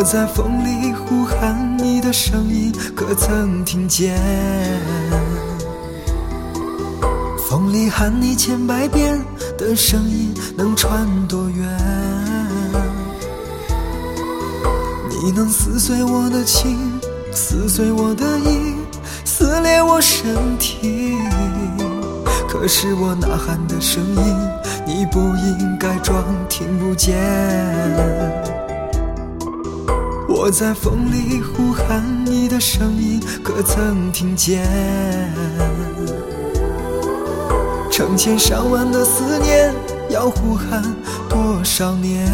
我在风里呼喊你的声音，可曾听见？风里喊你千百遍的声音，能传多远？你能撕碎我的情，撕碎我的意，撕裂我身体。可是我呐喊的声音，你不应该装听不见。我在风里呼喊你的声音，可曾听见？成千上万的思念，要呼喊多少年？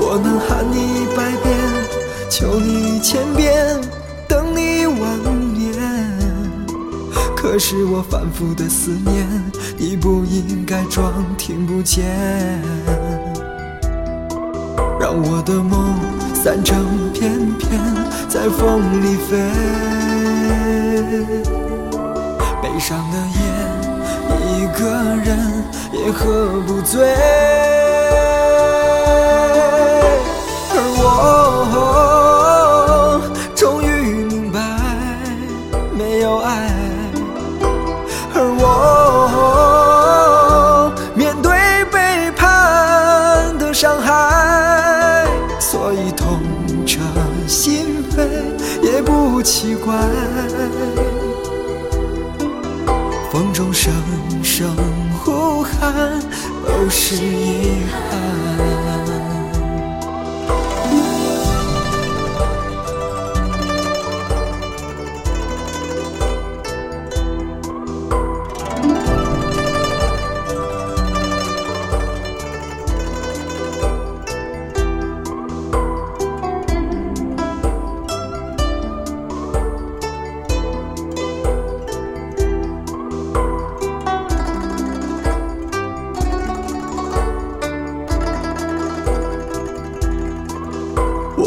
我能喊你一百遍，求你一千遍，等你一万年。可是我反复的思念，你不应该装听不见。让我的梦散成片片，在风里飞。悲伤的夜，一个人也喝不醉。不奇怪，风中声声呼喊都是因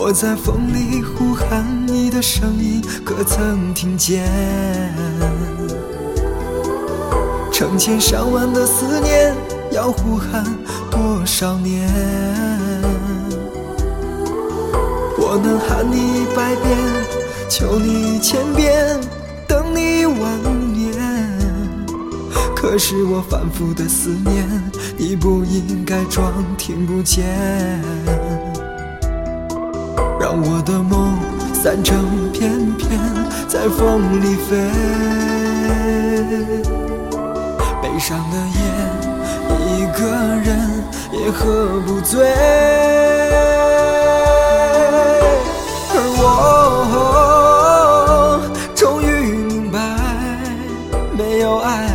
我在风里呼喊你的声音，可曾听见？成千上万的思念，要呼喊多少年？我能喊你一百遍，求你一千遍，等你一万年。可是我反复的思念，你不应该装听不见。我的梦散成片片，在风里飞。悲伤的夜，一个人也喝不醉。而我终于明白，没有爱。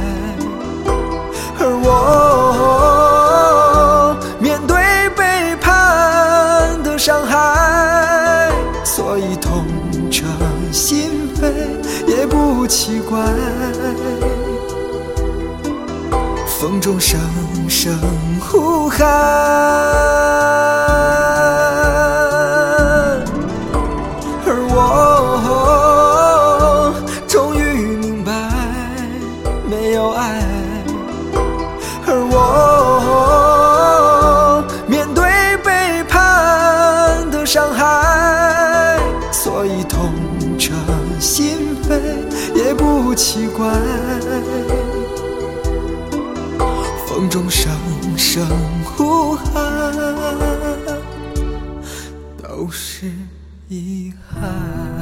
所以痛彻心扉也不奇怪，风中声声呼喊，而我飞也不奇怪，风中声声呼喊都是遗憾。